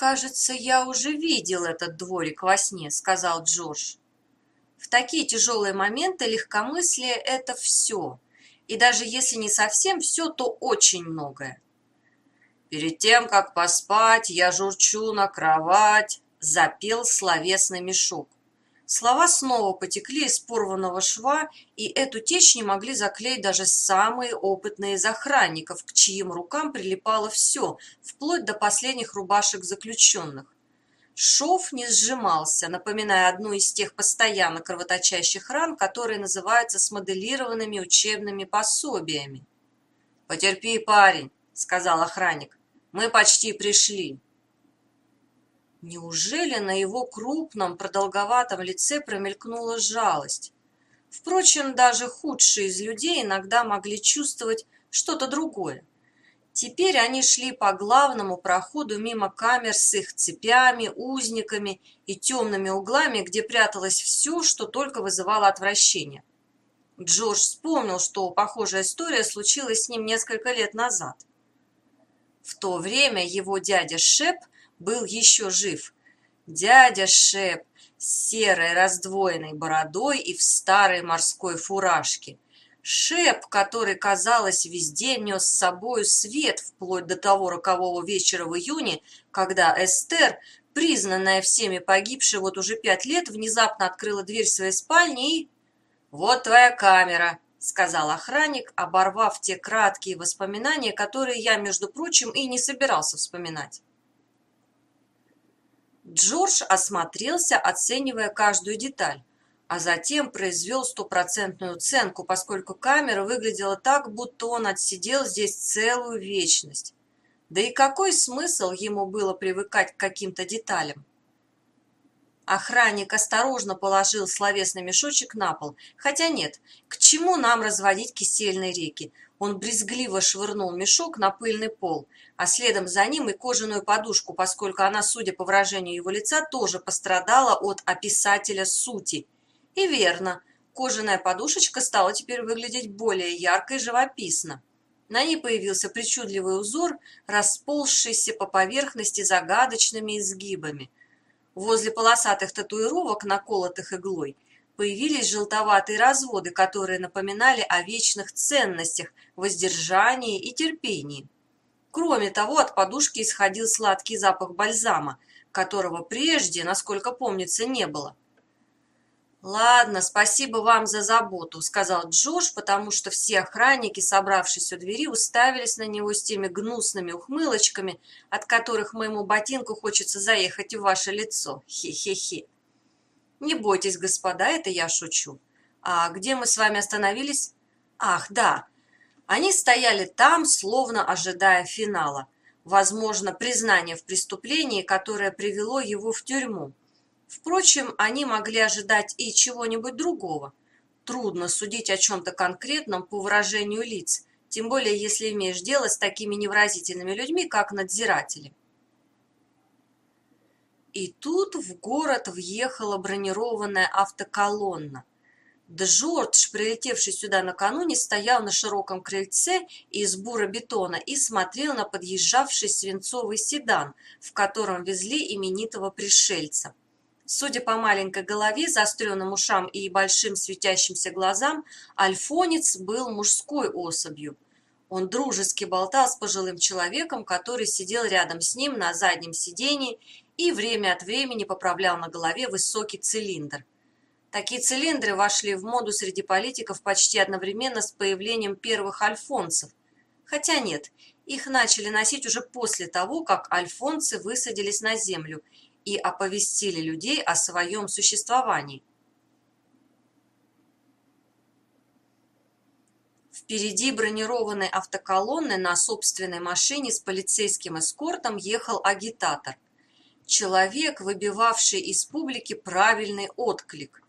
кажется, я уже видел этот дворик во сне», — сказал Джордж. В такие тяжелые моменты легкомыслие – это все. И даже если не совсем все, то очень многое. «Перед тем, как поспать, я журчу на кровать», – запел словесный мешок. Слова снова потекли из порванного шва, и эту течь не могли заклеить даже самые опытные из охранников, к чьим рукам прилипало все, вплоть до последних рубашек заключенных. Шов не сжимался, напоминая одну из тех постоянно кровоточащих ран, которые называются смоделированными учебными пособиями. «Потерпи, парень», — сказал охранник, — «мы почти пришли». Неужели на его крупном, продолговатом лице промелькнула жалость? Впрочем, даже худшие из людей иногда могли чувствовать что-то другое. Теперь они шли по главному проходу мимо камер с их цепями, узниками и темными углами, где пряталось все, что только вызывало отвращение. Джордж вспомнил, что похожая история случилась с ним несколько лет назад. В то время его дядя Шеп был еще жив. Дядя Шеп с серой раздвоенной бородой и в старой морской фуражке. Шеп, который, казалось, везде нес с собою свет вплоть до того рокового вечера в июне, когда Эстер, признанная всеми погибшей вот уже пять лет, внезапно открыла дверь своей спальни и... «Вот твоя камера», — сказал охранник, оборвав те краткие воспоминания, которые я, между прочим, и не собирался вспоминать. Джордж осмотрелся, оценивая каждую деталь, а затем произвел стопроцентную оценку, поскольку камера выглядела так, будто он отсидел здесь целую вечность. Да и какой смысл ему было привыкать к каким-то деталям? Охранник осторожно положил словесный мешочек на пол. Хотя нет, к чему нам разводить кисельные реки? Он брезгливо швырнул мешок на пыльный пол, а следом за ним и кожаную подушку, поскольку она, судя по выражению его лица, тоже пострадала от описателя сути. И верно, кожаная подушечка стала теперь выглядеть более ярко и живописно. На ней появился причудливый узор, расползшийся по поверхности загадочными изгибами. Возле полосатых татуировок, наколотых иглой, появились желтоватые разводы, которые напоминали о вечных ценностях, воздержании и терпении. Кроме того, от подушки исходил сладкий запах бальзама, которого прежде, насколько помнится, не было. «Ладно, спасибо вам за заботу», — сказал Джош, потому что все охранники, собравшись у двери, уставились на него с теми гнусными ухмылочками, от которых моему ботинку хочется заехать в ваше лицо. Хе-хе-хе. Не бойтесь, господа, это я шучу. А где мы с вами остановились? Ах, да. Они стояли там, словно ожидая финала. Возможно, признание в преступлении, которое привело его в тюрьму. Впрочем, они могли ожидать и чего-нибудь другого. Трудно судить о чем-то конкретном по выражению лиц, тем более если имеешь дело с такими невразительными людьми, как надзиратели. И тут в город въехала бронированная автоколонна. Джордж, прилетевший сюда накануне, стоял на широком крыльце из бура-бетона и смотрел на подъезжавший свинцовый седан, в котором везли именитого пришельца. Судя по маленькой голове, заостренным ушам и большим светящимся глазам, альфонец был мужской особью. Он дружески болтал с пожилым человеком, который сидел рядом с ним на заднем сидении и время от времени поправлял на голове высокий цилиндр. Такие цилиндры вошли в моду среди политиков почти одновременно с появлением первых альфонсов. Хотя нет, их начали носить уже после того, как альфонсы высадились на землю и оповестили людей о своем существовании. Впереди бронированной автоколонны на собственной машине с полицейским эскортом ехал агитатор – человек, выбивавший из публики правильный отклик.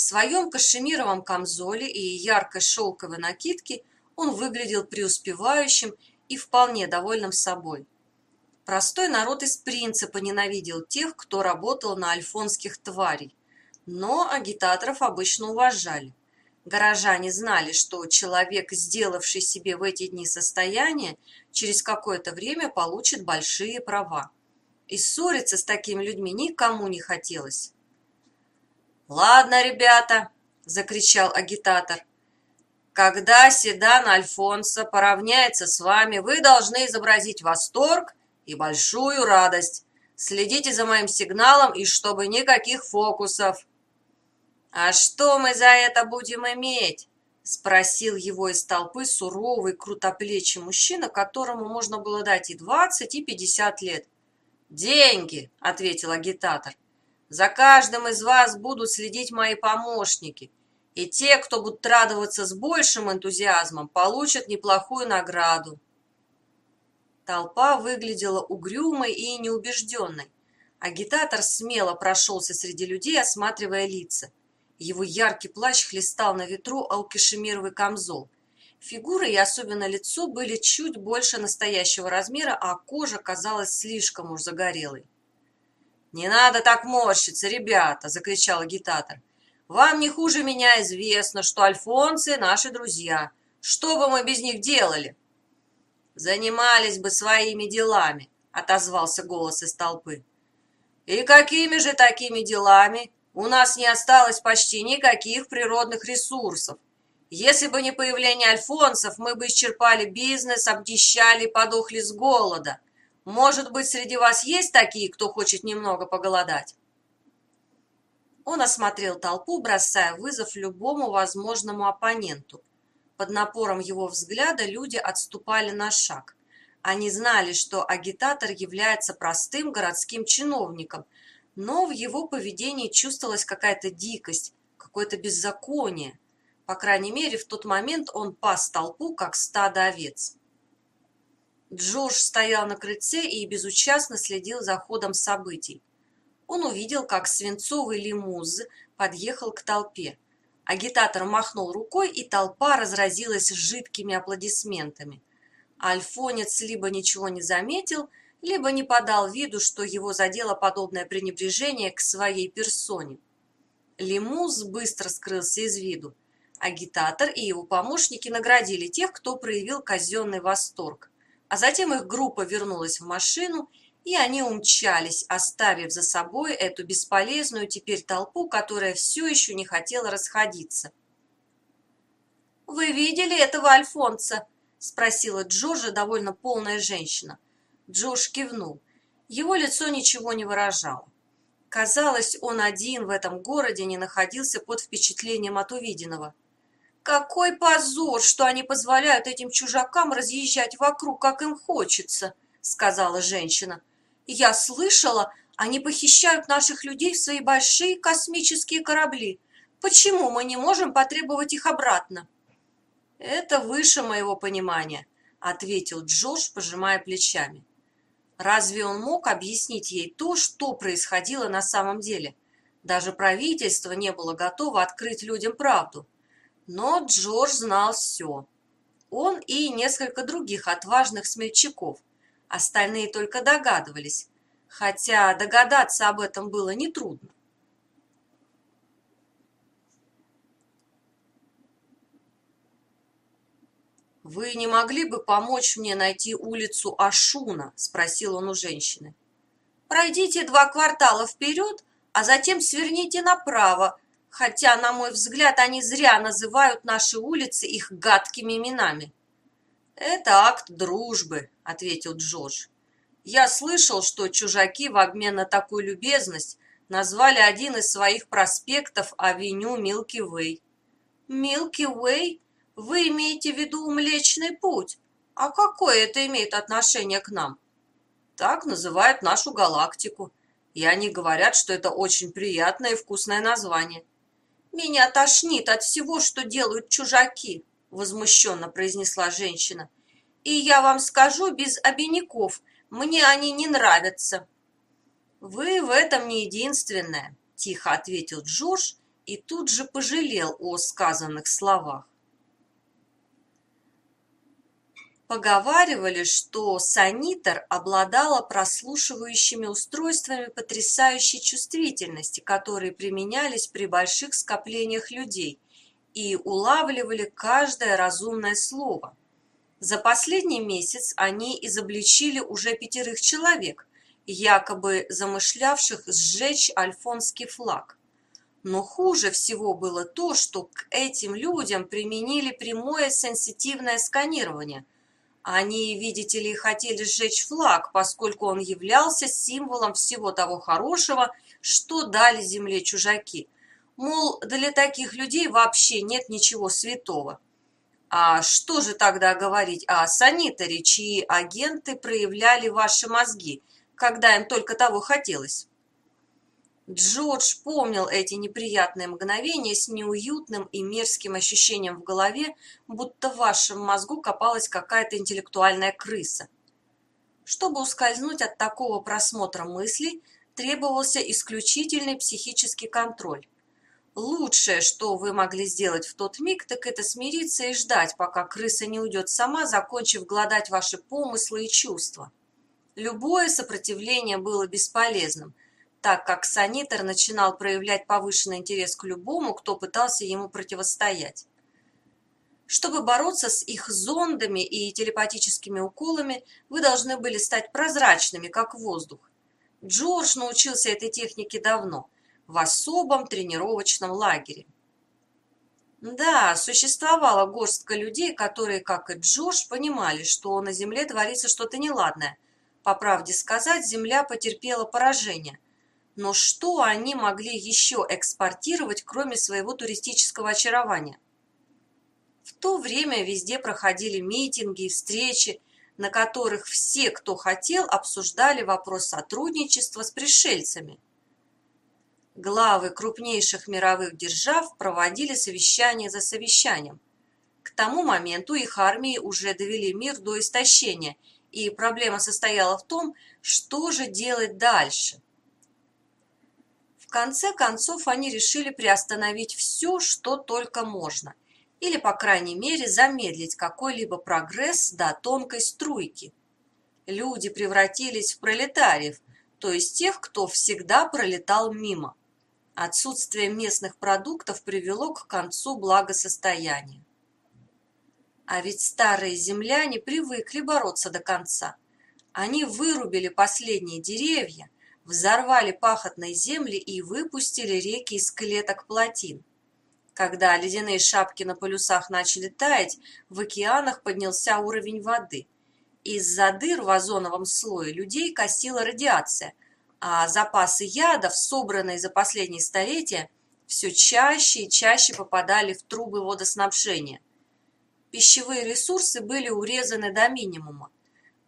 В своем кашемировом камзоле и яркой шелковой накидке он выглядел преуспевающим и вполне довольным собой. Простой народ из принципа ненавидел тех, кто работал на альфонских тварей, но агитаторов обычно уважали. Горожане знали, что человек, сделавший себе в эти дни состояние, через какое-то время получит большие права. и ссориться с такими людьми никому не хотелось. «Ладно, ребята!» – закричал агитатор. «Когда седан Альфонса поравняется с вами, вы должны изобразить восторг и большую радость. Следите за моим сигналом и чтобы никаких фокусов!» «А что мы за это будем иметь?» — спросил его из толпы суровый, крутоплечий мужчина, которому можно было дать и двадцать, и пятьдесят лет. «Деньги!» — ответил агитатор. «За каждым из вас будут следить мои помощники, и те, кто будут радоваться с большим энтузиазмом, получат неплохую награду». Толпа выглядела угрюмой и неубежденной. Агитатор смело прошелся среди людей, осматривая лица. Его яркий плащ хлестал на ветру алкишемировый камзол. Фигура и особенно лицо были чуть больше настоящего размера, а кожа казалась слишком уж загорелой. «Не надо так морщиться, ребята!» – закричал агитатор. «Вам не хуже меня известно, что альфонсы – наши друзья. Что бы мы без них делали?» «Занимались бы своими делами», – отозвался голос из толпы. «И какими же такими делами?» У нас не осталось почти никаких природных ресурсов. Если бы не появление альфонсов, мы бы исчерпали бизнес, обнищали и подохли с голода. Может быть, среди вас есть такие, кто хочет немного поголодать?» Он осмотрел толпу, бросая вызов любому возможному оппоненту. Под напором его взгляда люди отступали на шаг. Они знали, что агитатор является простым городским чиновником – но в его поведении чувствовалась какая-то дикость, какое-то беззаконие. По крайней мере, в тот момент он пас толпу, как стадо овец. Джордж стоял на крыльце и безучастно следил за ходом событий. Он увидел, как свинцовый лимуз подъехал к толпе. Агитатор махнул рукой, и толпа разразилась жидкими аплодисментами. Альфонец либо ничего не заметил, либо не подал виду, что его задело подобное пренебрежение к своей персоне. Лимуз быстро скрылся из виду. Агитатор и его помощники наградили тех, кто проявил казенный восторг. А затем их группа вернулась в машину, и они умчались, оставив за собой эту бесполезную теперь толпу, которая все еще не хотела расходиться. «Вы видели этого Альфонса?» – спросила Джорджа довольно полная женщина – Джош кивнул. Его лицо ничего не выражало. Казалось, он один в этом городе не находился под впечатлением от увиденного. «Какой позор, что они позволяют этим чужакам разъезжать вокруг, как им хочется», — сказала женщина. «Я слышала, они похищают наших людей в свои большие космические корабли. Почему мы не можем потребовать их обратно?» «Это выше моего понимания», — ответил Джордж, пожимая плечами. Разве он мог объяснить ей то, что происходило на самом деле? Даже правительство не было готово открыть людям правду. Но Джордж знал все. Он и несколько других отважных смельчаков. Остальные только догадывались, хотя догадаться об этом было нетрудно. «Вы не могли бы помочь мне найти улицу Ашуна?» – спросил он у женщины. «Пройдите два квартала вперед, а затем сверните направо, хотя, на мой взгляд, они зря называют наши улицы их гадкими именами». «Это акт дружбы», – ответил Джордж. «Я слышал, что чужаки в обмен на такую любезность назвали один из своих проспектов авеню Милки Вэй». «Милки Вэй?» Вы имеете в виду Млечный Путь? А какое это имеет отношение к нам? Так называют нашу галактику. И они говорят, что это очень приятное и вкусное название. Меня тошнит от всего, что делают чужаки, возмущенно произнесла женщина. И я вам скажу без обиняков, мне они не нравятся. Вы в этом не единственная, тихо ответил Джордж и тут же пожалел о сказанных словах. Поговаривали, что санитар обладала прослушивающими устройствами потрясающей чувствительности, которые применялись при больших скоплениях людей и улавливали каждое разумное слово. За последний месяц они изобличили уже пятерых человек, якобы замышлявших сжечь альфонский флаг. Но хуже всего было то, что к этим людям применили прямое сенситивное сканирование. Они, видите ли, хотели сжечь флаг, поскольку он являлся символом всего того хорошего, что дали земле чужаки. Мол, для таких людей вообще нет ничего святого. А что же тогда говорить о санитаре, чьи агенты проявляли ваши мозги, когда им только того хотелось? Джордж помнил эти неприятные мгновения с неуютным и мерзким ощущением в голове, будто в вашем мозгу копалась какая-то интеллектуальная крыса. Чтобы ускользнуть от такого просмотра мыслей, требовался исключительный психический контроль. Лучшее, что вы могли сделать в тот миг, так это смириться и ждать, пока крыса не уйдет сама, закончив гладать ваши помыслы и чувства. Любое сопротивление было бесполезным – так как санитар начинал проявлять повышенный интерес к любому, кто пытался ему противостоять. Чтобы бороться с их зондами и телепатическими уколами, вы должны были стать прозрачными, как воздух. Джордж научился этой технике давно, в особом тренировочном лагере. Да, существовала горстка людей, которые, как и Джордж, понимали, что на Земле творится что-то неладное. По правде сказать, Земля потерпела поражение – но что они могли еще экспортировать, кроме своего туристического очарования? В то время везде проходили митинги и встречи, на которых все, кто хотел, обсуждали вопрос сотрудничества с пришельцами. Главы крупнейших мировых держав проводили совещания за совещанием. К тому моменту их армии уже довели мир до истощения, и проблема состояла в том, что же делать дальше – конце концов они решили приостановить все, что только можно, или, по крайней мере, замедлить какой-либо прогресс до тонкой струйки. Люди превратились в пролетариев, то есть тех, кто всегда пролетал мимо. Отсутствие местных продуктов привело к концу благосостояния. А ведь старые земляне привыкли бороться до конца. Они вырубили последние деревья, взорвали пахотные земли и выпустили реки из клеток плотин. Когда ледяные шапки на полюсах начали таять, в океанах поднялся уровень воды. Из-за дыр в озоновом слое людей косила радиация, а запасы ядов, собранные за последние столетия, все чаще и чаще попадали в трубы водоснабжения. Пищевые ресурсы были урезаны до минимума.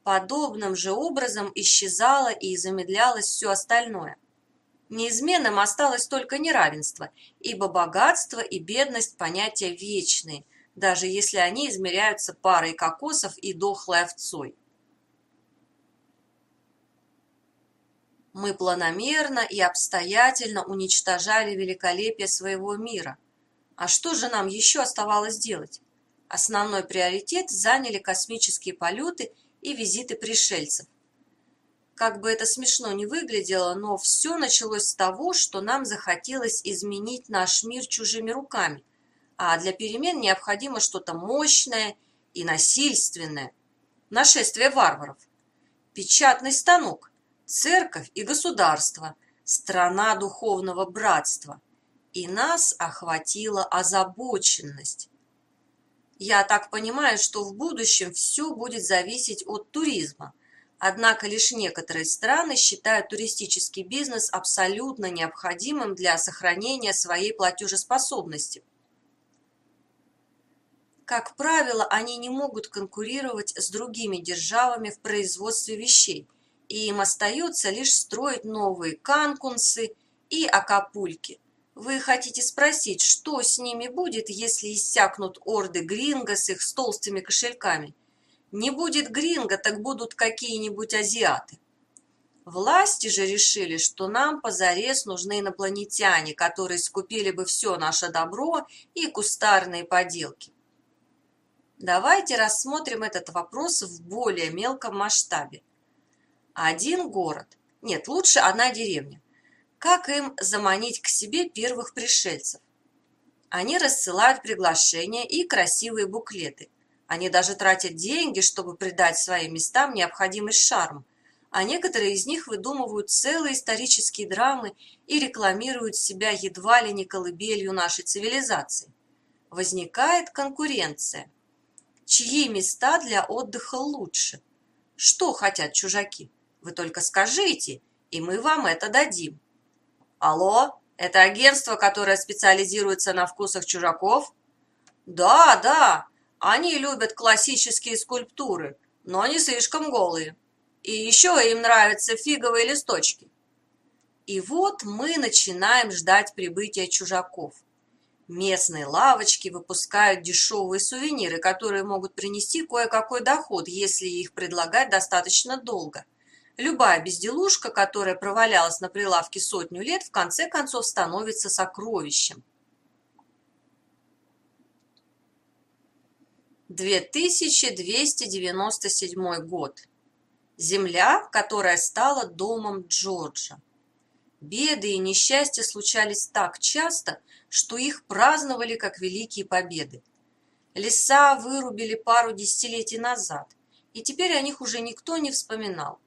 Подобным же образом исчезало и замедлялось все остальное. Неизменным осталось только неравенство, ибо богатство и бедность – понятия вечные, даже если они измеряются парой кокосов и дохлой овцой. Мы планомерно и обстоятельно уничтожали великолепие своего мира. А что же нам еще оставалось делать? Основной приоритет заняли космические полеты и визиты пришельцев. Как бы это смешно ни выглядело, но все началось с того, что нам захотелось изменить наш мир чужими руками, а для перемен необходимо что-то мощное и насильственное. Нашествие варваров. Печатный станок, церковь и государство, страна духовного братства. И нас охватила озабоченность. Я так понимаю, что в будущем все будет зависеть от туризма. Однако лишь некоторые страны считают туристический бизнес абсолютно необходимым для сохранения своей платежеспособности. Как правило, они не могут конкурировать с другими державами в производстве вещей, и им остается лишь строить новые канкунсы и акапульки – вы хотите спросить, что с ними будет, если иссякнут орды гринго с их толстыми кошельками? Не будет гринго, так будут какие-нибудь азиаты. Власти же решили, что нам позарез нужны инопланетяне, которые скупили бы все наше добро и кустарные поделки. Давайте рассмотрим этот вопрос в более мелком масштабе. Один город, нет, лучше одна деревня, как им заманить к себе первых пришельцев. Они рассылают приглашения и красивые буклеты. Они даже тратят деньги, чтобы придать своим местам необходимый шарм. а некоторые из них выдумывают целые исторические драмы и рекламируют себя едва ли не колыбелью нашей цивилизации. Возникает конкуренция. Чьи места для отдыха лучше? Что хотят чужаки? Вы только скажите, и мы вам это дадим. Алло, это агентство, которое специализируется на вкусах чужаков? Да, да, они любят классические скульптуры, но не слишком голые. И еще им нравятся фиговые листочки. И вот мы начинаем ждать прибытия чужаков. Местные лавочки выпускают дешевые сувениры, которые могут принести кое-какой доход, если их предлагать достаточно долго. Любая безделушка, которая провалялась на прилавке сотню лет, в конце концов становится сокровищем. 2297 год. Земля, которая стала домом Джорджа. Беды и несчастья случались так часто, что их праздновали как великие победы. Леса вырубили пару десятилетий назад, и теперь о них уже никто не вспоминал.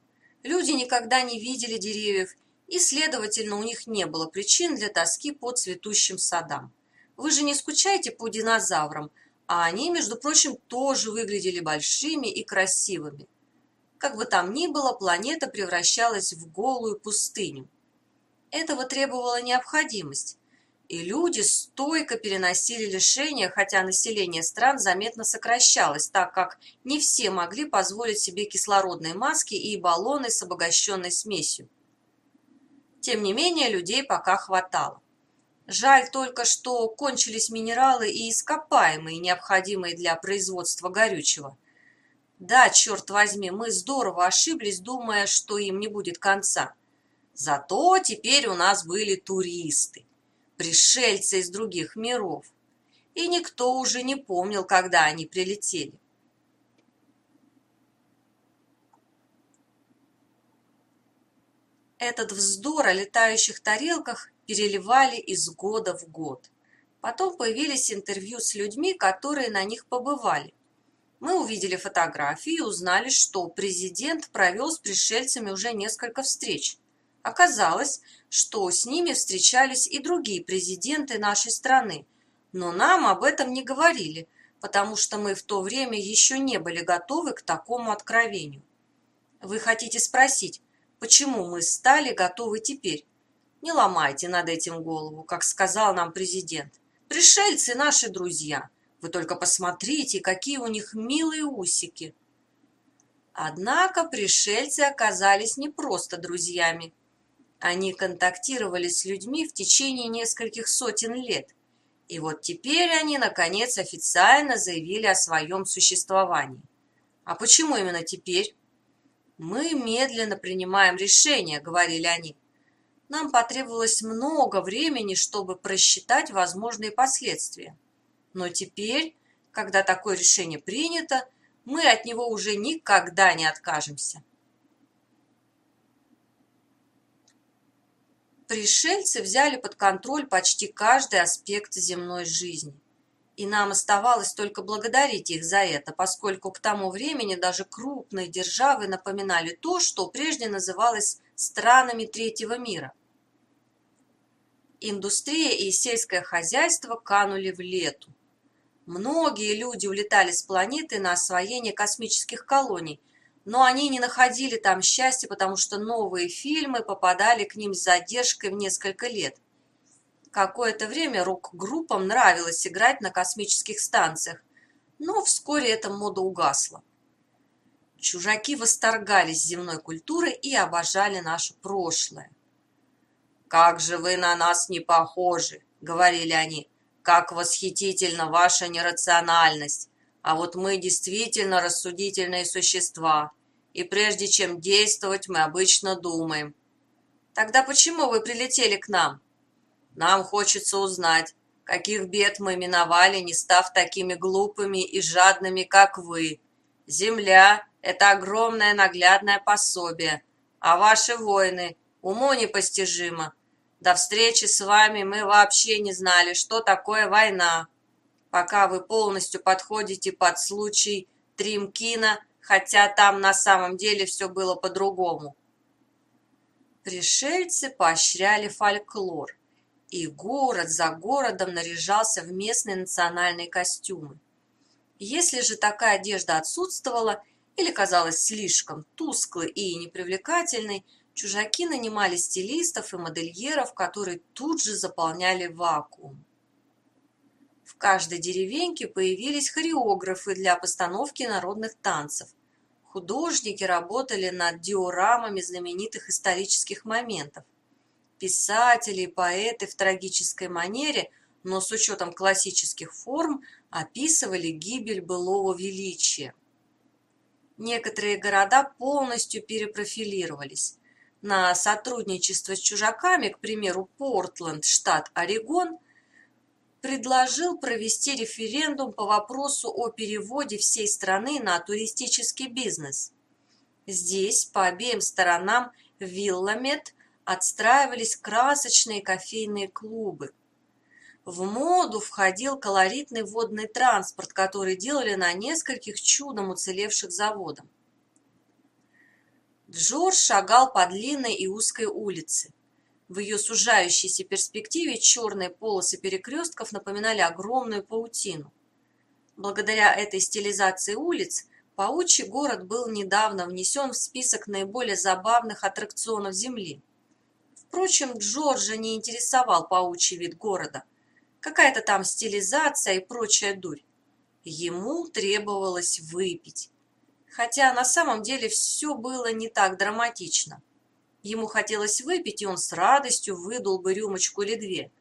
Люди никогда не видели деревьев, и, следовательно, у них не было причин для тоски по цветущим садам. Вы же не скучаете по динозаврам, а они, между прочим, тоже выглядели большими и красивыми. Как бы там ни было, планета превращалась в голую пустыню. Этого требовала необходимость, и люди стойко переносили лишения, хотя население стран заметно сокращалось, так как не все могли позволить себе кислородные маски и баллоны с обогащенной смесью. Тем не менее, людей пока хватало. Жаль только, что кончились минералы и ископаемые, необходимые для производства горючего. Да, черт возьми, мы здорово ошиблись, думая, что им не будет конца. Зато теперь у нас были туристы, пришельцы из других миров. И никто уже не помнил, когда они прилетели. Этот вздор о летающих тарелках переливали из года в год. Потом появились интервью с людьми, которые на них побывали. Мы увидели фотографии и узнали, что президент провел с пришельцами уже несколько встреч. Оказалось, что с ними встречались и другие президенты нашей страны, но нам об этом не говорили, потому что мы в то время еще не были готовы к такому откровению. Вы хотите спросить, почему мы стали готовы теперь? Не ломайте над этим голову, как сказал нам президент. Пришельцы наши друзья. Вы только посмотрите, какие у них милые усики. Однако пришельцы оказались не просто друзьями. Они контактировали с людьми в течение нескольких сотен лет. И вот теперь они, наконец, официально заявили о своем существовании. А почему именно теперь? «Мы медленно принимаем решения», — говорили они. «Нам потребовалось много времени, чтобы просчитать возможные последствия. Но теперь, когда такое решение принято, мы от него уже никогда не откажемся. Пришельцы взяли под контроль почти каждый аспект земной жизни. И нам оставалось только благодарить их за это, поскольку к тому времени даже крупные державы напоминали то, что прежде называлось странами третьего мира. Индустрия и сельское хозяйство канули в лету. Многие люди улетали с планеты на освоение космических колоний, но они не находили там счастья, потому что новые фильмы попадали к ним с задержкой в несколько лет. Какое-то время рок-группам нравилось играть на космических станциях, но вскоре эта мода угасла. Чужаки восторгались земной культурой и обожали наше прошлое. «Как же вы на нас не похожи!» — говорили они. Как восхитительна ваша нерациональность! А вот мы действительно рассудительные существа, и прежде чем действовать, мы обычно думаем. Тогда почему вы прилетели к нам? Нам хочется узнать, каких бед мы миновали, не став такими глупыми и жадными, как вы. Земля — это огромное наглядное пособие, а ваши войны — уму непостижимо. До встречи с вами мы вообще не знали, что такое война. Пока вы полностью подходите под случай Тримкина, хотя там на самом деле все было по-другому. Пришельцы поощряли фольклор, и город за городом наряжался в местные национальные костюмы. Если же такая одежда отсутствовала или казалась слишком тусклой и непривлекательной, чужаки нанимали стилистов и модельеров, которые тут же заполняли вакуум. В каждой деревеньке появились хореографы для постановки народных танцев. Художники работали над диорамами знаменитых исторических моментов. Писатели и поэты в трагической манере, но с учетом классических форм, описывали гибель былого величия. Некоторые города полностью перепрофилировались. На сотрудничество с чужаками, к примеру, Портленд, штат Орегон, предложил провести референдум по вопросу о переводе всей страны на туристический бизнес. Здесь по обеим сторонам Вилламет отстраивались красочные кофейные клубы. В моду входил колоритный водный транспорт, который делали на нескольких чудом уцелевших заводах. Джордж шагал по длинной и узкой улице. В ее сужающейся перспективе черные полосы перекрестков напоминали огромную паутину. Благодаря этой стилизации улиц Паучий город был недавно внесен в список наиболее забавных аттракционов Земли. Впрочем, Джорджа не интересовал паучий вид города. Какая-то там стилизация и прочая дурь. Ему требовалось выпить. Хотя на самом деле все было не так драматично. Ему хотелось выпить, и он с радостью выдул бы рюмочку или две.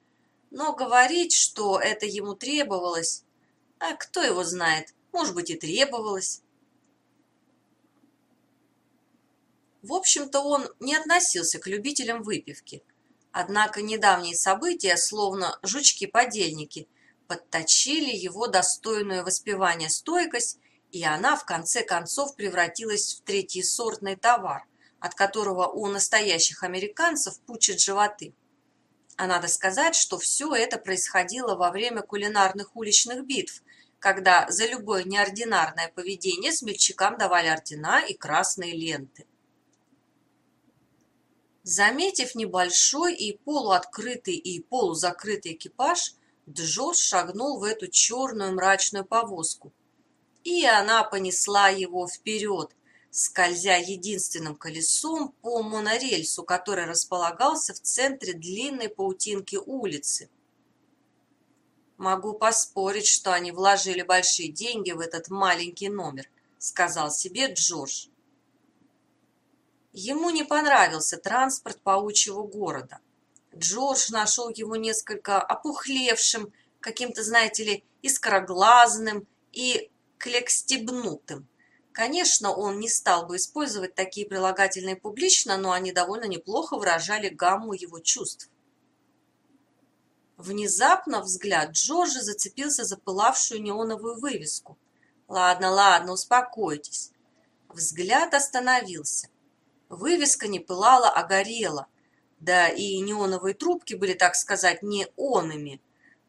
Но говорить, что это ему требовалось, а кто его знает, может быть и требовалось. В общем-то, он не относился к любителям выпивки. Однако недавние события, словно жучки-подельники, подточили его достойную воспевания стойкость, и она в конце концов превратилась в третьесортный товар – от которого у настоящих американцев пучат животы. А надо сказать, что все это происходило во время кулинарных уличных битв, когда за любое неординарное поведение смельчакам давали ордена и красные ленты. Заметив небольшой и полуоткрытый и полузакрытый экипаж, Джош шагнул в эту черную мрачную повозку. И она понесла его вперед, скользя единственным колесом по монорельсу, который располагался в центре длинной паутинки улицы. «Могу поспорить, что они вложили большие деньги в этот маленький номер», — сказал себе Джордж. Ему не понравился транспорт паучьего города. Джордж нашел его несколько опухлевшим, каким-то, знаете ли, искроглазным и клекстебнутым. Конечно, он не стал бы использовать такие прилагательные публично, но они довольно неплохо выражали гамму его чувств. Внезапно взгляд Джорджа зацепился за пылавшую неоновую вывеску. «Ладно, ладно, успокойтесь». Взгляд остановился. Вывеска не пылала, а горела. Да и неоновые трубки были, так сказать, неонами.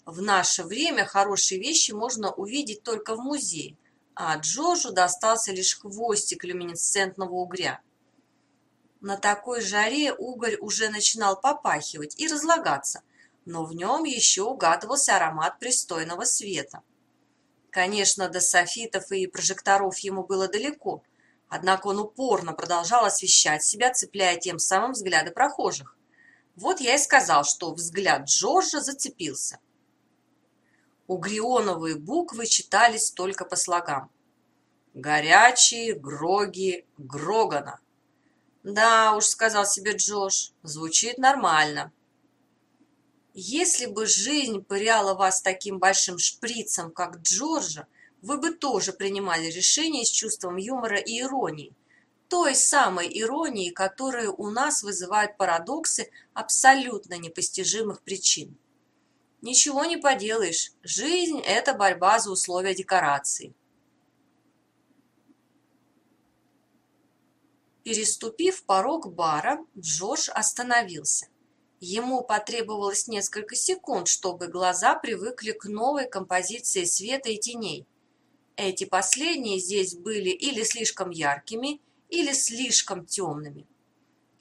В наше время хорошие вещи можно увидеть только в музее а Джорджу достался лишь хвостик люминесцентного угря. На такой жаре уголь уже начинал попахивать и разлагаться, но в нем еще угадывался аромат пристойного света. Конечно, до софитов и прожекторов ему было далеко, однако он упорно продолжал освещать себя, цепляя тем самым взгляды прохожих. Вот я и сказал, что взгляд Джорджа зацепился. Угрионовые буквы читались только по слогам. «Горячие гроги Грогана». «Да уж», — сказал себе Джош, — «звучит нормально». Если бы жизнь пыряла вас таким большим шприцем, как Джорджа, вы бы тоже принимали решения с чувством юмора и иронии. Той самой иронии, которая у нас вызывает парадоксы абсолютно непостижимых причин. Ничего не поделаешь, жизнь – это борьба за условия декорации. Переступив порог бара, Джош остановился. Ему потребовалось несколько секунд, чтобы глаза привыкли к новой композиции света и теней. Эти последние здесь были или слишком яркими, или слишком темными.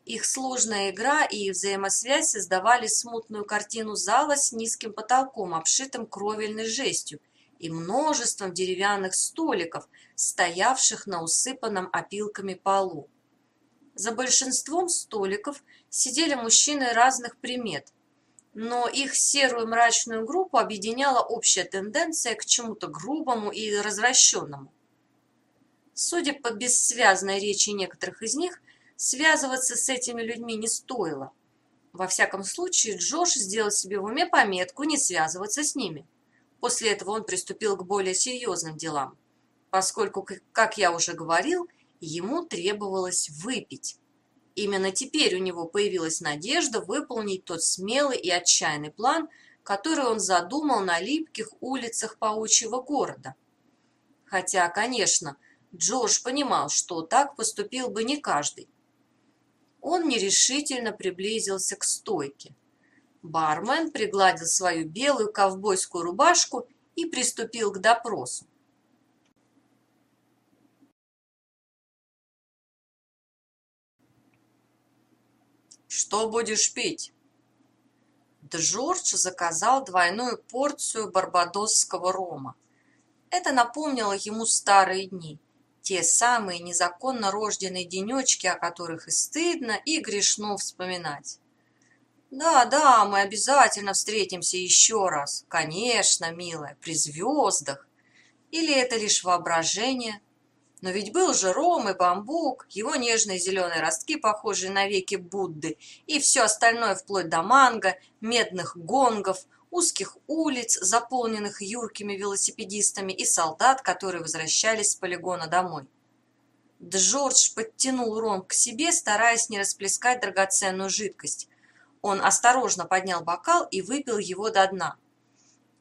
Их сложная игра и взаимосвязь создавали смутную картину зала с низким потолком, обшитым кровельной жестью, и множеством деревянных столиков, стоявших на усыпанном опилками полу. За большинством столиков сидели мужчины разных примет, но их серую мрачную группу объединяла общая тенденция к чему-то грубому и развращенному. Судя по бессвязной речи некоторых из них, связываться с этими людьми не стоило. Во всяком случае, Джош сделал себе в уме пометку не связываться с ними. После этого он приступил к более серьезным делам, поскольку, как я уже говорил, ему требовалось выпить. Именно теперь у него появилась надежда выполнить тот смелый и отчаянный план, который он задумал на липких улицах паучьего города. Хотя, конечно, Джош понимал, что так поступил бы не каждый. Он нерешительно приблизился к стойке. Бармен пригладил свою белую ковбойскую рубашку и приступил к допросу. Что будешь пить? Джордж заказал двойную порцию барбадосского рома. Это напомнило ему старые дни, те самые незаконно рожденные денечки, о которых и стыдно, и грешно вспоминать. Да, да, мы обязательно встретимся еще раз. Конечно, милая, при звездах. Или это лишь воображение? Но ведь был же ром и бамбук, его нежные зеленые ростки, похожие на веки Будды, и все остальное вплоть до манго, медных гонгов, узких улиц, заполненных юркими велосипедистами и солдат, которые возвращались с полигона домой. Джордж подтянул ром к себе, стараясь не расплескать драгоценную жидкость. Он осторожно поднял бокал и выпил его до дна.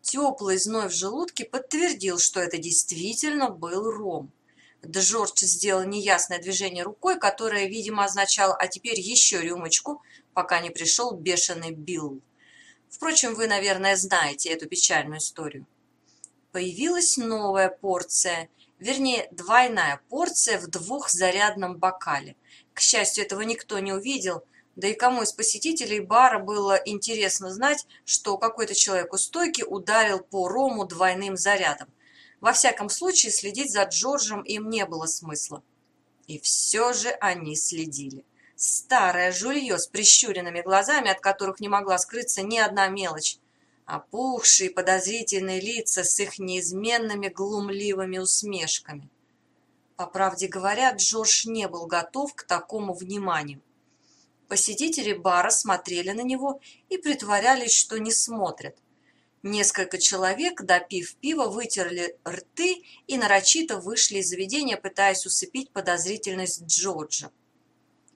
Теплый зной в желудке подтвердил, что это действительно был ром. Джордж сделал неясное движение рукой, которое, видимо, означало «а теперь еще рюмочку», пока не пришел бешеный Билл. Впрочем, вы, наверное, знаете эту печальную историю. Появилась новая порция, вернее, двойная порция в двухзарядном бокале. К счастью, этого никто не увидел, да и кому из посетителей бара было интересно знать, что какой-то человек у стойки ударил по рому двойным зарядом – во всяком случае, следить за Джорджем им не было смысла. И все же они следили. Старое жулье с прищуренными глазами, от которых не могла скрыться ни одна мелочь. Опухшие подозрительные лица с их неизменными глумливыми усмешками. По правде говоря, Джордж не был готов к такому вниманию. Посетители бара смотрели на него и притворялись, что не смотрят. Несколько человек, допив пива, вытерли рты и нарочито вышли из заведения, пытаясь усыпить подозрительность Джорджа.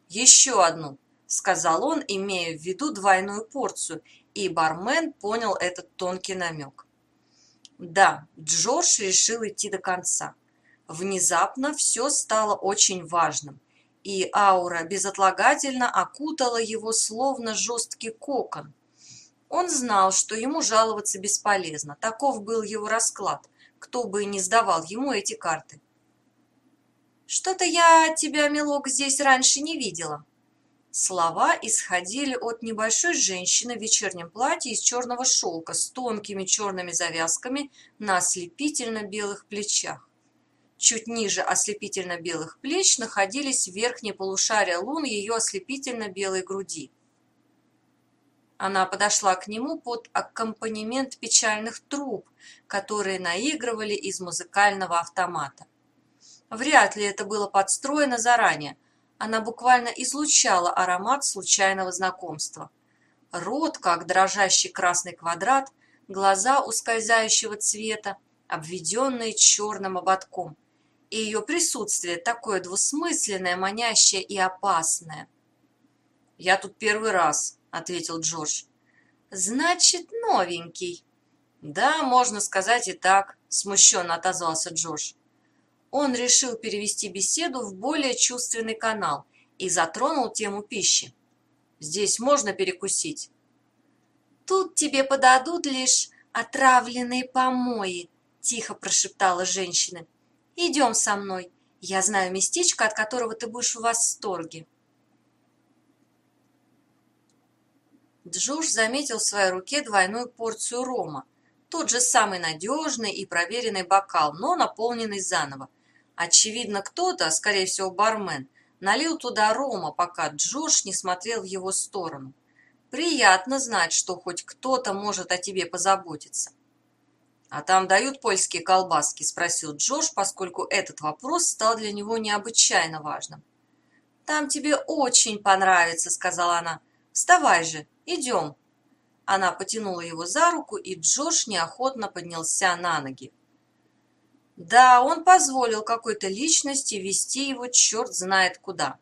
«Еще одну», — сказал он, имея в виду двойную порцию, и бармен понял этот тонкий намек. Да, Джордж решил идти до конца. Внезапно все стало очень важным, и аура безотлагательно окутала его словно жесткий кокон, он знал, что ему жаловаться бесполезно. Таков был его расклад, кто бы ни сдавал ему эти карты. «Что-то я тебя, милок, здесь раньше не видела». Слова исходили от небольшой женщины в вечернем платье из черного шелка с тонкими черными завязками на ослепительно-белых плечах. Чуть ниже ослепительно-белых плеч находились верхние полушария лун ее ослепительно-белой груди. Она подошла к нему под аккомпанемент печальных труб, которые наигрывали из музыкального автомата. Вряд ли это было подстроено заранее. Она буквально излучала аромат случайного знакомства. Рот, как дрожащий красный квадрат, глаза ускользающего цвета, обведенные черным ободком. И ее присутствие такое двусмысленное, манящее и опасное. «Я тут первый раз», — ответил Джордж. «Значит, новенький». «Да, можно сказать и так», — смущенно отозвался Джордж. Он решил перевести беседу в более чувственный канал и затронул тему пищи. «Здесь можно перекусить?» «Тут тебе подадут лишь отравленные помои», — тихо прошептала женщина. «Идем со мной. Я знаю местечко, от которого ты будешь в восторге». Джош заметил в своей руке двойную порцию рома. Тот же самый надежный и проверенный бокал, но наполненный заново. Очевидно, кто-то, скорее всего бармен, налил туда рома, пока Джош не смотрел в его сторону. Приятно знать, что хоть кто-то может о тебе позаботиться. «А там дают польские колбаски?» – спросил Джош, поскольку этот вопрос стал для него необычайно важным. «Там тебе очень понравится», – сказала она. «Вставай же, идем». Она потянула его за руку, и Джош неохотно поднялся на ноги. Да, он позволил какой-то личности вести его черт знает куда.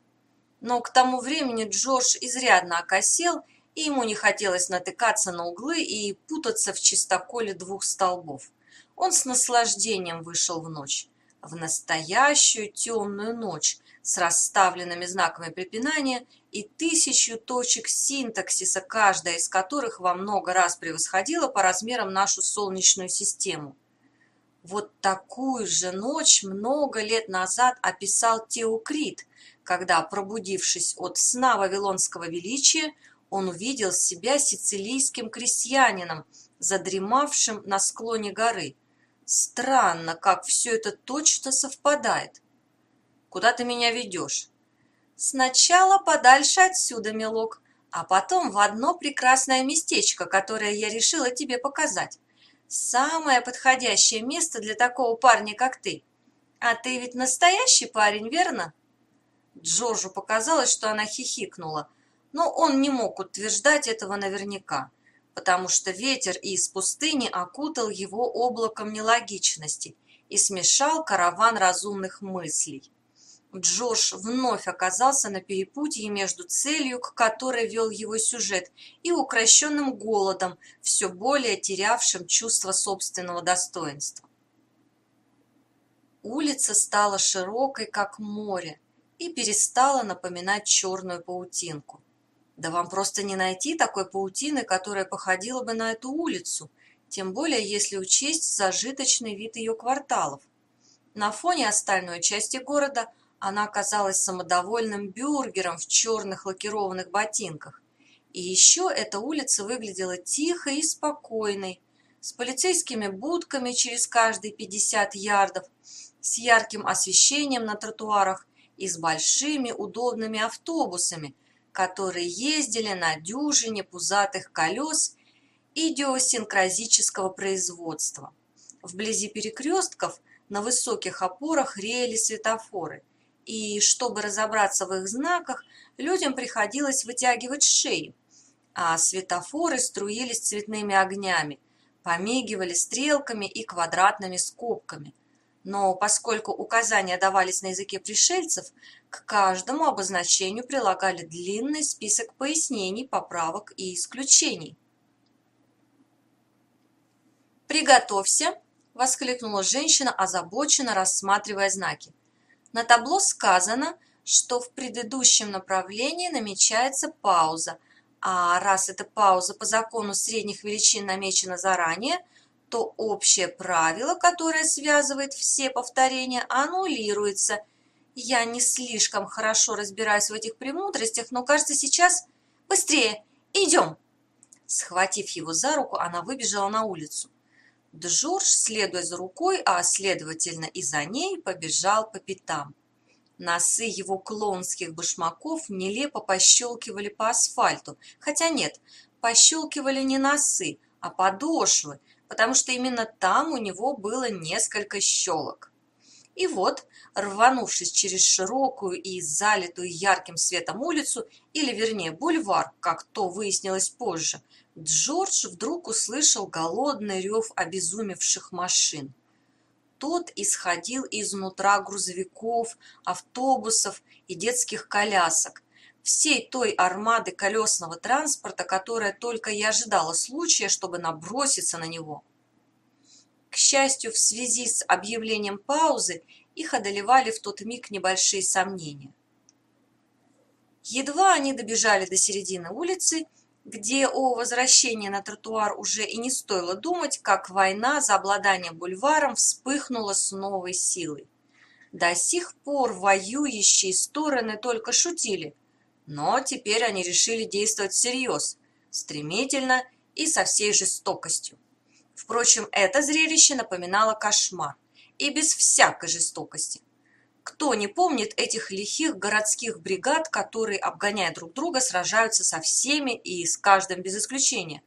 Но к тому времени Джош изрядно окосел и ему не хотелось натыкаться на углы и путаться в чистоколе двух столбов. Он с наслаждением вышел в ночь, в настоящую темную ночь, с расставленными знаками препинания и тысячу точек синтаксиса, каждая из которых во много раз превосходила по размерам нашу Солнечную систему. Вот такую же ночь много лет назад описал Теокрит, когда, пробудившись от сна вавилонского величия, он увидел себя сицилийским крестьянином, задремавшим на склоне горы. Странно, как все это точно совпадает. Куда ты меня ведешь? Сначала подальше отсюда, милок, а потом в одно прекрасное местечко, которое я решила тебе показать. Самое подходящее место для такого парня, как ты. А ты ведь настоящий парень, верно? Джорджу показалось, что она хихикнула, но он не мог утверждать этого наверняка, потому что ветер из пустыни окутал его облаком нелогичности и смешал караван разумных мыслей. Джош вновь оказался на перепутье между целью, к которой вел его сюжет, и укращенным голодом, все более терявшим чувство собственного достоинства. Улица стала широкой, как море, и перестала напоминать черную паутинку. Да вам просто не найти такой паутины, которая походила бы на эту улицу, тем более если учесть зажиточный вид ее кварталов. На фоне остальной части города она казалась самодовольным бюргером в черных лакированных ботинках. И еще эта улица выглядела тихой и спокойной, с полицейскими будками через каждые 50 ярдов, с ярким освещением на тротуарах и с большими удобными автобусами – которые ездили на дюжине пузатых колес идиосинкразического производства. Вблизи перекрестков на высоких опорах реяли светофоры, и чтобы разобраться в их знаках, людям приходилось вытягивать шеи, а светофоры струились цветными огнями, помигивали стрелками и квадратными скобками – но поскольку указания давались на языке пришельцев, к каждому обозначению прилагали длинный список пояснений, поправок и исключений. «Приготовься!» – воскликнула женщина, озабоченно рассматривая знаки. На табло сказано, что в предыдущем направлении намечается пауза, а раз эта пауза по закону средних величин намечена заранее – то общее правило, которое связывает все повторения, аннулируется. Я не слишком хорошо разбираюсь в этих премудростях, но, кажется, сейчас... Быстрее! Идем!» Схватив его за руку, она выбежала на улицу. Джордж, следуя за рукой, а следовательно и за ней, побежал по пятам. Носы его клоунских башмаков нелепо пощелкивали по асфальту, хотя нет, пощелкивали не носы, а подошвы, потому что именно там у него было несколько щелок. И вот, рванувшись через широкую и залитую ярким светом улицу, или вернее бульвар, как то выяснилось позже, Джордж вдруг услышал голодный рев обезумевших машин. Тот исходил изнутра грузовиков, автобусов и детских колясок, всей той армады колесного транспорта, которая только и ожидала случая, чтобы наброситься на него. К счастью, в связи с объявлением паузы их одолевали в тот миг небольшие сомнения. Едва они добежали до середины улицы, где о возвращении на тротуар уже и не стоило думать, как война за обладание бульваром вспыхнула с новой силой. До сих пор воюющие стороны только шутили, но теперь они решили действовать всерьез, стремительно и со всей жестокостью. Впрочем, это зрелище напоминало кошмар, и без всякой жестокости. Кто не помнит этих лихих городских бригад, которые, обгоняя друг друга, сражаются со всеми и с каждым без исключения?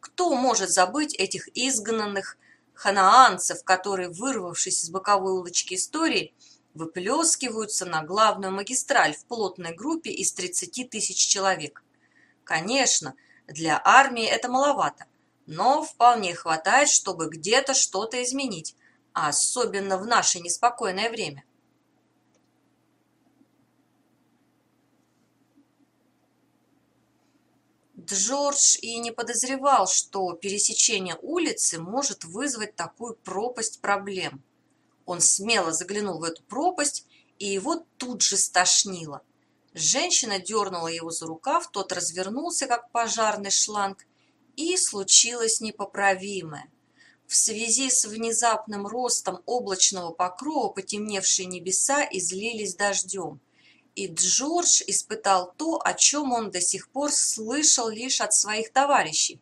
Кто может забыть этих изгнанных ханаанцев, которые, вырвавшись из боковой улочки истории, выплескиваются на главную магистраль в плотной группе из 30 тысяч человек? Конечно, для армии это маловато, но вполне хватает, чтобы где-то что-то изменить, а особенно в наше неспокойное время. Джордж и не подозревал, что пересечение улицы может вызвать такую пропасть проблем. Он смело заглянул в эту пропасть, и его тут же стошнило. Женщина дернула его за рукав, тот развернулся, как пожарный шланг, и случилось непоправимое. В связи с внезапным ростом облачного покрова потемневшие небеса излились дождем – и Джордж испытал то, о чем он до сих пор слышал лишь от своих товарищей.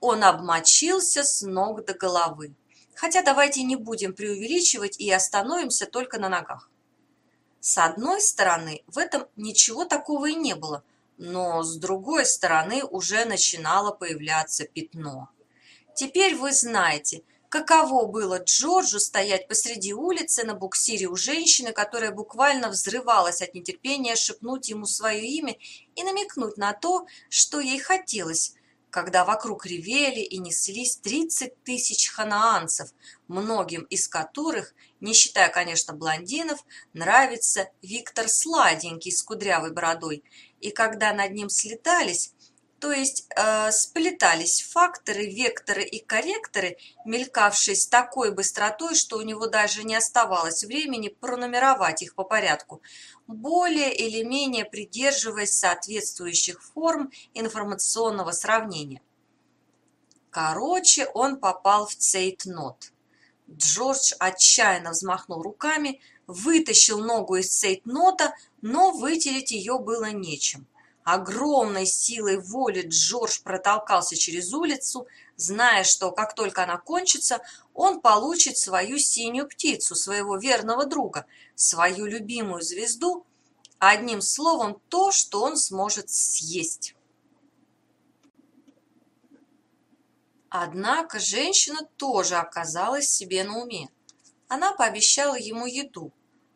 Он обмочился с ног до головы. Хотя давайте не будем преувеличивать и остановимся только на ногах. С одной стороны, в этом ничего такого и не было, но с другой стороны уже начинало появляться пятно. Теперь вы знаете, Каково было Джорджу стоять посреди улицы на буксире у женщины, которая буквально взрывалась от нетерпения шепнуть ему свое имя и намекнуть на то, что ей хотелось, когда вокруг ревели и неслись 30 тысяч ханаанцев, многим из которых, не считая, конечно, блондинов, нравится Виктор Сладенький с кудрявой бородой, и когда над ним слетались, то есть э, сплетались факторы, векторы и корректоры, мелькавшие с такой быстротой, что у него даже не оставалось времени пронумеровать их по порядку, более или менее придерживаясь соответствующих форм информационного сравнения. Короче, он попал в цейтнот. Джордж отчаянно взмахнул руками, вытащил ногу из цейтнота, но вытереть ее было нечем. Огромной силой воли Джордж протолкался через улицу, зная, что как только она кончится, он получит свою синюю птицу, своего верного друга, свою любимую звезду, одним словом, то, что он сможет съесть. Однако женщина тоже оказалась себе на уме. Она пообещала ему еду,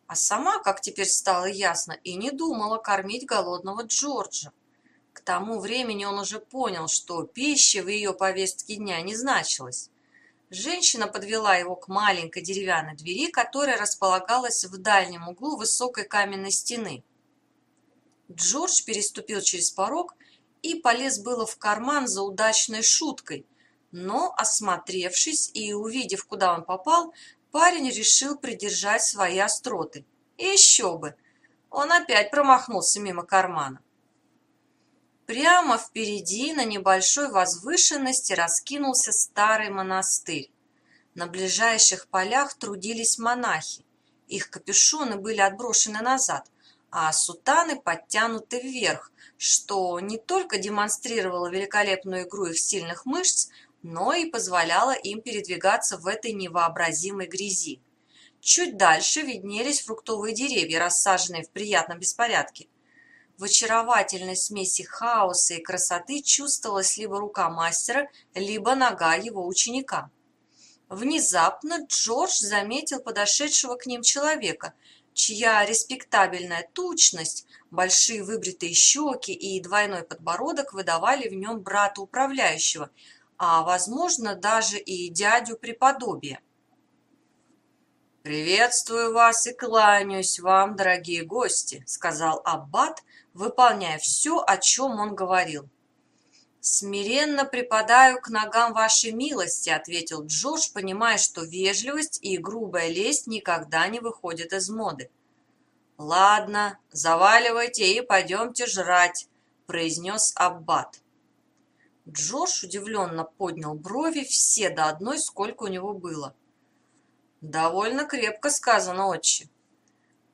а сама, как теперь стало ясно, и не думала кормить голодного Джорджа. К тому времени он уже понял, что пища в ее повестке дня не значилась. Женщина подвела его к маленькой деревянной двери, которая располагалась в дальнем углу высокой каменной стены. Джордж переступил через порог и полез было в карман за удачной шуткой, но, осмотревшись и увидев, куда он попал, парень решил придержать свои остроты. И еще бы! Он опять промахнулся мимо кармана. Прямо впереди на небольшой возвышенности раскинулся старый монастырь. На ближайших полях трудились монахи. Их капюшоны были отброшены назад, а сутаны подтянуты вверх, что не только демонстрировало великолепную игру их сильных мышц, но и позволяло им передвигаться в этой невообразимой грязи. Чуть дальше виднелись фруктовые деревья, рассаженные в приятном беспорядке. В очаровательной смеси хаоса и красоты чувствовалась либо рука мастера, либо нога его ученика. Внезапно Джордж заметил подошедшего к ним человека, чья респектабельная тучность, большие выбритые щеки и двойной подбородок выдавали в нем брата управляющего – а, возможно, даже и дядю преподобия. «Приветствую вас и кланяюсь вам, дорогие гости», — сказал Аббат, выполняя все, о чем он говорил. «Смиренно припадаю к ногам вашей милости», — ответил Джордж, понимая, что вежливость и грубая лесть никогда не выходят из моды. «Ладно, заваливайте и пойдемте жрать», — произнес Аббат. Джош удивленно поднял брови все до одной, сколько у него было. «Довольно крепко сказано, отче.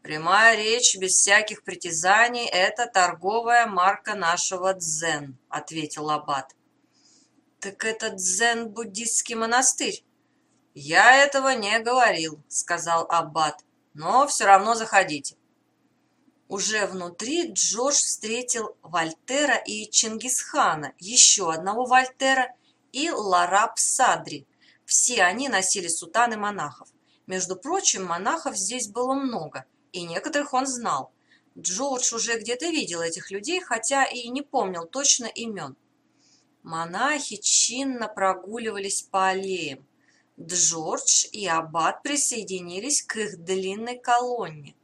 Прямая речь, без всяких притязаний, это торговая марка нашего дзен», — ответил Аббат. «Так это дзен-буддистский монастырь?» «Я этого не говорил», — сказал Аббат, — «но все равно заходите». Уже внутри Джордж встретил Вольтера и Чингисхана, еще одного Вольтера и Лараб Садри. Все они носили сутаны монахов. Между прочим, монахов здесь было много, и некоторых он знал. Джордж уже где-то видел этих людей, хотя и не помнил точно имен. Монахи чинно прогуливались по аллеям. Джордж и Аббат присоединились к их длинной колонне.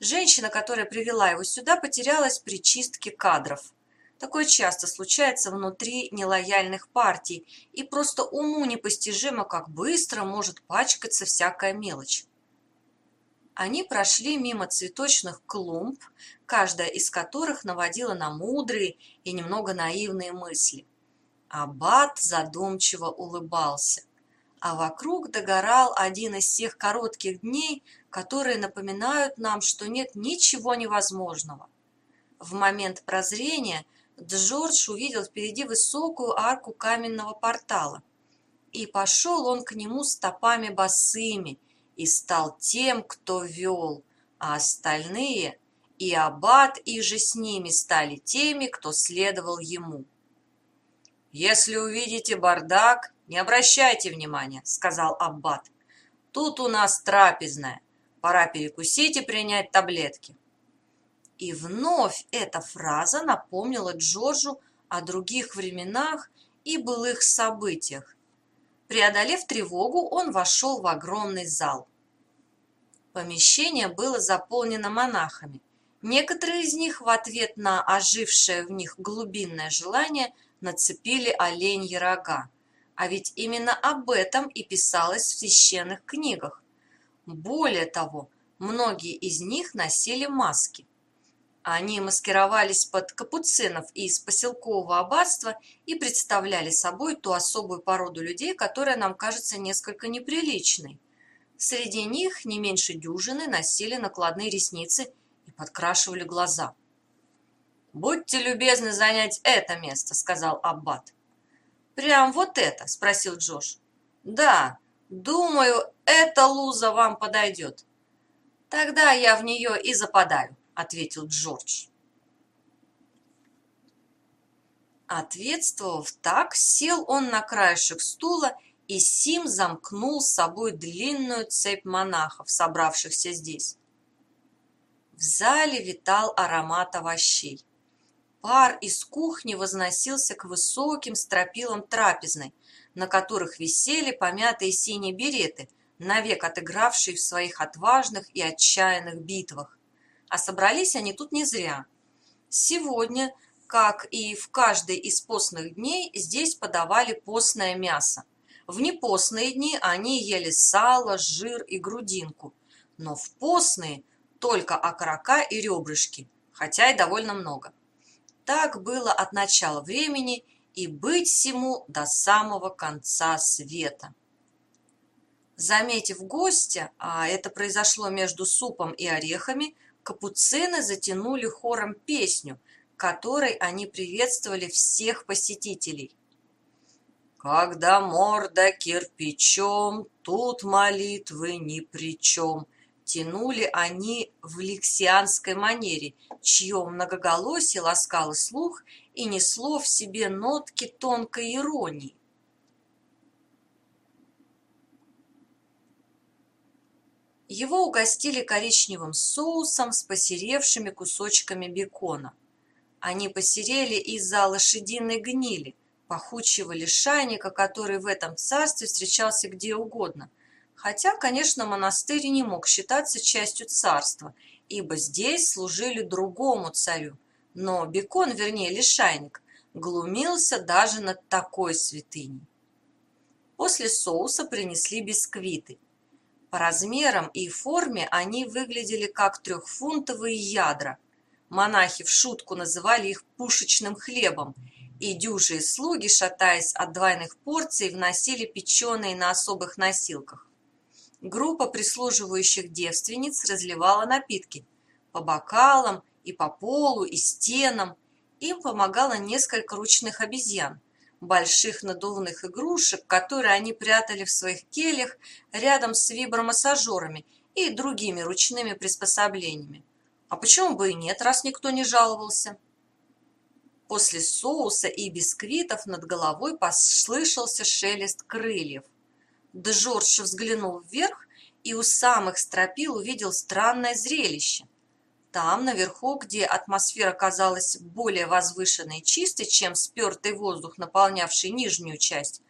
Женщина, которая привела его сюда, потерялась при чистке кадров. Такое часто случается внутри нелояльных партий, и просто уму непостижимо, как быстро может пачкаться всякая мелочь. Они прошли мимо цветочных клумб, каждая из которых наводила на мудрые и немного наивные мысли. Аббат задумчиво улыбался а вокруг догорал один из тех коротких дней, которые напоминают нам, что нет ничего невозможного. В момент прозрения Джордж увидел впереди высокую арку каменного портала. И пошел он к нему стопами босыми и стал тем, кто вел, а остальные, и аббат, и же с ними стали теми, кто следовал ему. «Если увидите бардак, «Не обращайте внимания», — сказал Аббат. «Тут у нас трапезная. Пора перекусить и принять таблетки». И вновь эта фраза напомнила Джорджу о других временах и былых событиях. Преодолев тревогу, он вошел в огромный зал. Помещение было заполнено монахами. Некоторые из них в ответ на ожившее в них глубинное желание нацепили оленьи рога. А ведь именно об этом и писалось в священных книгах. Более того, многие из них носили маски. Они маскировались под капуцинов из поселкового аббатства и представляли собой ту особую породу людей, которая нам кажется несколько неприличной. Среди них не меньше дюжины носили накладные ресницы и подкрашивали глаза. «Будьте любезны занять это место», — сказал Аббат. «Прям вот это?» – спросил Джош. «Да, думаю, эта луза вам подойдет». «Тогда я в нее и западаю», – ответил Джордж. Ответствовав так, сел он на краешек стула и сим замкнул с собой длинную цепь монахов, собравшихся здесь. В зале витал аромат овощей. Пар из кухни возносился к высоким стропилам трапезной, на которых висели помятые синие береты, навек отыгравшие в своих отважных и отчаянных битвах. А собрались они тут не зря. Сегодня, как и в каждый из постных дней, здесь подавали постное мясо. В непостные дни они ели сало, жир и грудинку, но в постные только окорока и ребрышки, хотя и довольно много. Так было от начала времени и быть всему до самого конца света. Заметив гостя, а это произошло между супом и орехами, капуцины затянули хором песню, которой они приветствовали всех посетителей. «Когда морда кирпичом, тут молитвы ни при чем», тянули они в лексианской манере, чье многоголосие ласкало слух и несло в себе нотки тонкой иронии. Его угостили коричневым соусом с посеревшими кусочками бекона. Они посерели из-за лошадиной гнили, пахучего лишайника, который в этом царстве встречался где угодно, Хотя, конечно, монастырь не мог считаться частью царства, ибо здесь служили другому царю. Но Бекон, вернее, лишайник, глумился даже над такой святыней. После соуса принесли бисквиты. По размерам и форме они выглядели как трехфунтовые ядра. Монахи в шутку называли их пушечным хлебом, и дюжие слуги, шатаясь от двойных порций, вносили печеные на особых носилках. Группа прислуживающих девственниц разливала напитки по бокалам и по полу, и стенам. Им помогало несколько ручных обезьян, больших надувных игрушек, которые они прятали в своих кельях рядом с вибромассажерами и другими ручными приспособлениями. А почему бы и нет, раз никто не жаловался? После соуса и бисквитов над головой послышался шелест крыльев. Джордж взглянул вверх и у самых стропил увидел странное зрелище. Там, наверху, где атмосфера казалась более возвышенной и чистой, чем спертый воздух, наполнявший нижнюю часть,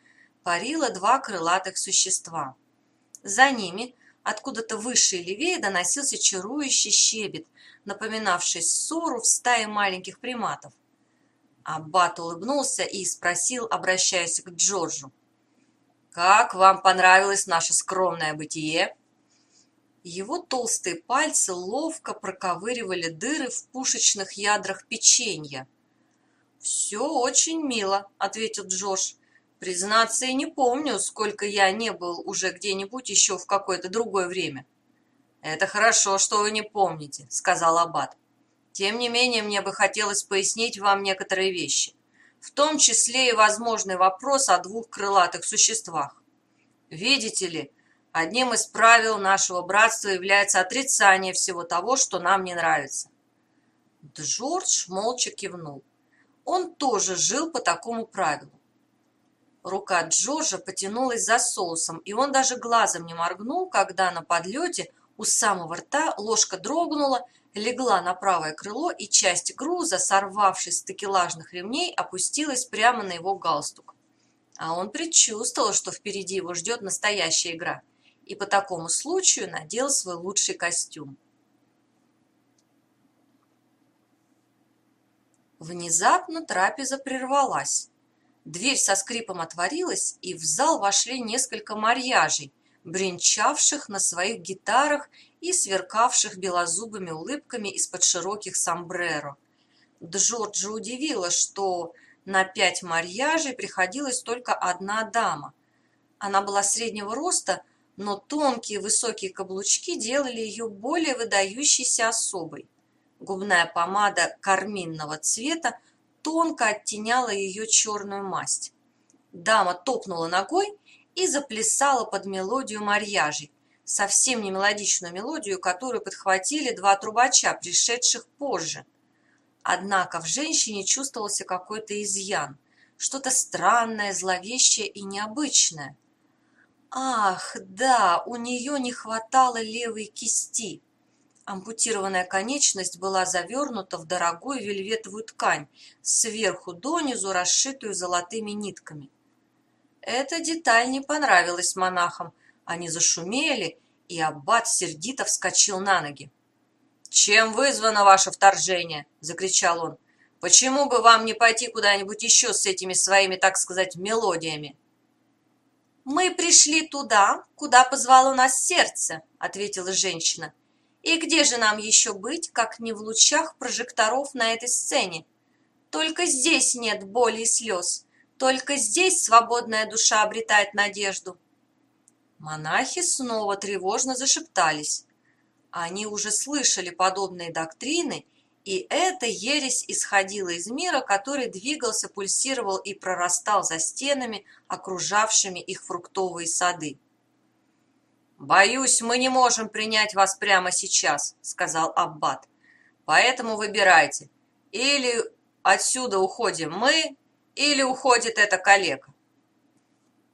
парило два крылатых существа. За ними, откуда-то выше и левее, доносился чарующий щебет, напоминавший ссору в стае маленьких приматов. Аббат улыбнулся и спросил, обращаясь к Джорджу. «Как вам понравилось наше скромное бытие?» Его толстые пальцы ловко проковыривали дыры в пушечных ядрах печенья. «Все очень мило», — ответил Джордж. «Признаться, и не помню, сколько я не был уже где-нибудь еще в какое-то другое время». «Это хорошо, что вы не помните», — сказал Аббат. Тем не менее, мне бы хотелось пояснить вам некоторые вещи, в том числе и возможный вопрос о двух крылатых существах. Видите ли, одним из правил нашего братства является отрицание всего того, что нам не нравится. Джордж молча кивнул. Он тоже жил по такому правилу. Рука Джорджа потянулась за соусом, и он даже глазом не моргнул, когда на подлете у самого рта ложка дрогнула легла на правое крыло, и часть груза, сорвавшись с такелажных ремней, опустилась прямо на его галстук. А он предчувствовал, что впереди его ждет настоящая игра, и по такому случаю надел свой лучший костюм. Внезапно трапеза прервалась. Дверь со скрипом отворилась, и в зал вошли несколько марьяжей, бренчавших на своих гитарах и сверкавших белозубыми улыбками из-под широких сомбреро. Джорджа удивило, что на пять марьяжей приходилась только одна дама. Она была среднего роста, но тонкие высокие каблучки делали ее более выдающейся особой. Губная помада карминного цвета тонко оттеняла ее черную масть. Дама топнула ногой и заплясала под мелодию марьяжей, совсем не мелодичную мелодию, которую подхватили два трубача, пришедших позже. Однако в женщине чувствовался какой-то изъян, что-то странное, зловещее и необычное. Ах, да, у нее не хватало левой кисти. Ампутированная конечность была завернута в дорогую вельветовую ткань, сверху донизу расшитую золотыми нитками. Эта деталь не понравилась монахам, они зашумели, и аббат сердито вскочил на ноги. «Чем вызвано ваше вторжение?» – закричал он. «Почему бы вам не пойти куда-нибудь еще с этими своими, так сказать, мелодиями?» «Мы пришли туда, куда позвало нас сердце», – ответила женщина. «И где же нам еще быть, как не в лучах прожекторов на этой сцене? Только здесь нет боли и слез, только здесь свободная душа обретает надежду». Монахи снова тревожно зашептались. Они уже слышали подобные доктрины, и эта ересь исходила из мира, который двигался, пульсировал и прорастал за стенами, окружавшими их фруктовые сады. «Боюсь, мы не можем принять вас прямо сейчас», — сказал Аббат. «Поэтому выбирайте. Или отсюда уходим мы, или уходит эта калека».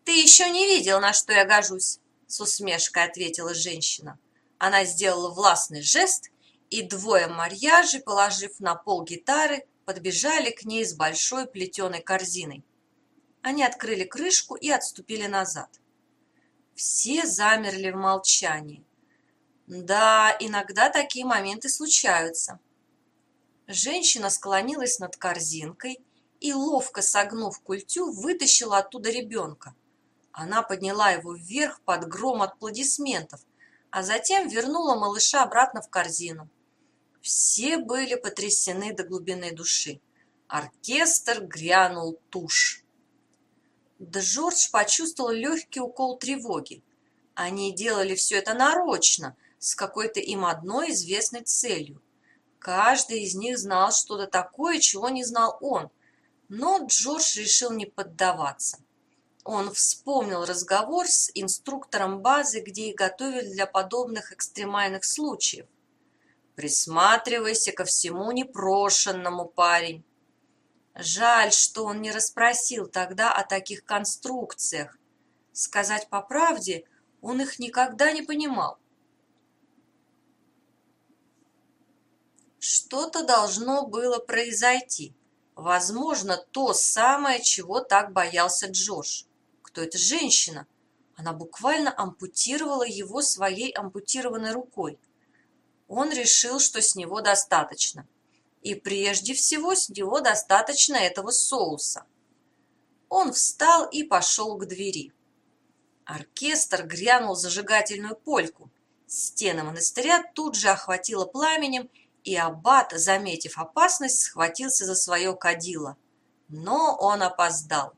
«Ты еще не видел, на что я гожусь», — с усмешкой ответила женщина. Она сделала властный жест, и двое марьяжей, положив на пол гитары, подбежали к ней с большой плетеной корзиной. Они открыли крышку и отступили назад. Все замерли в молчании. Да, иногда такие моменты случаются. Женщина склонилась над корзинкой и, ловко согнув культю, вытащила оттуда ребенка. Она подняла его вверх под гром аплодисментов, а затем вернула малыша обратно в корзину. Все были потрясены до глубины души. Оркестр грянул тушь. Джордж почувствовал легкий укол тревоги. Они делали все это нарочно, с какой-то им одной известной целью. Каждый из них знал что-то такое, чего не знал он, но Джордж решил не поддаваться. Он вспомнил разговор с инструктором базы, где их готовили для подобных экстремальных случаев. «Присматривайся ко всему непрошенному, парень». Жаль, что он не расспросил тогда о таких конструкциях. Сказать по правде, он их никогда не понимал. Что-то должно было произойти. Возможно, то самое, чего так боялся Джош. Кто эта женщина? Она буквально ампутировала его своей ампутированной рукой. Он решил, что с него достаточно. И прежде всего с него достаточно этого соуса. Он встал и пошел к двери. Оркестр грянул зажигательную польку. Стены монастыря тут же охватило пламенем, и аббат, заметив опасность, схватился за свое кадило. Но он опоздал.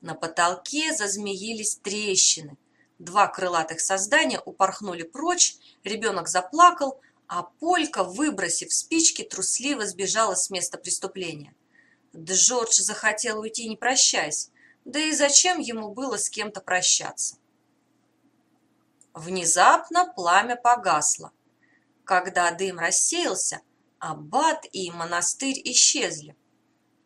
На потолке зазмеились трещины. Два крылатых создания упорхнули прочь, ребенок заплакал, а Полька, выбросив спички, трусливо сбежала с места преступления. Джордж захотел уйти, не прощаясь, да и зачем ему было с кем-то прощаться? Внезапно пламя погасло. Когда дым рассеялся, аббат и монастырь исчезли.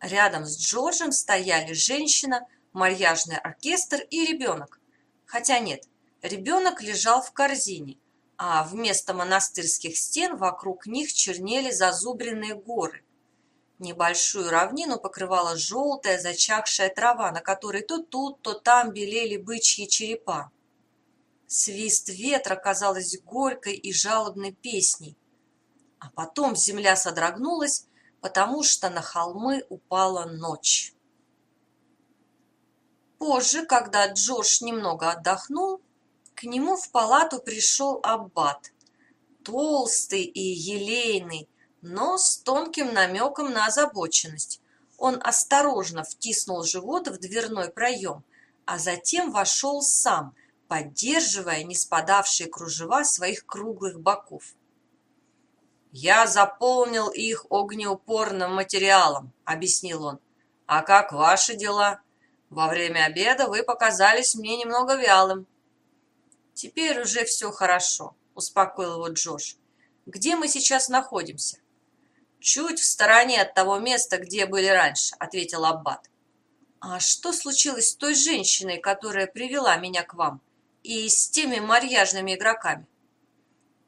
Рядом с Джорджем стояли женщина, марьяжный оркестр и ребенок. Хотя нет, ребенок лежал в корзине – а вместо монастырских стен вокруг них чернели зазубренные горы. Небольшую равнину покрывала желтая зачахшая трава, на которой то тут, то там белели бычьи черепа. Свист ветра казалось горькой и жалобной песней. А потом земля содрогнулась, потому что на холмы упала ночь. Позже, когда Джош немного отдохнул, к нему в палату пришел аббат, толстый и елейный, но с тонким намеком на озабоченность. Он осторожно втиснул живот в дверной проем, а затем вошел сам, поддерживая не спадавшие кружева своих круглых боков. «Я заполнил их огнеупорным материалом», — объяснил он. «А как ваши дела? Во время обеда вы показались мне немного вялым». «Теперь уже все хорошо», — успокоил его Джош. «Где мы сейчас находимся?» «Чуть в стороне от того места, где были раньше», — ответил Аббат. «А что случилось с той женщиной, которая привела меня к вам, и с теми марьяжными игроками?»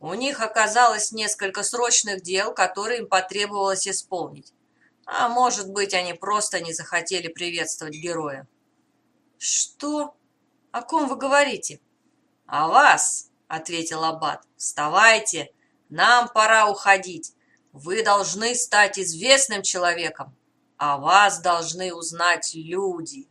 У них оказалось несколько срочных дел, которые им потребовалось исполнить. А может быть, они просто не захотели приветствовать героя. «Что? О ком вы говорите?» «А вас?» — ответил Аббат. «Вставайте, нам пора уходить. Вы должны стать известным человеком, а вас должны узнать люди».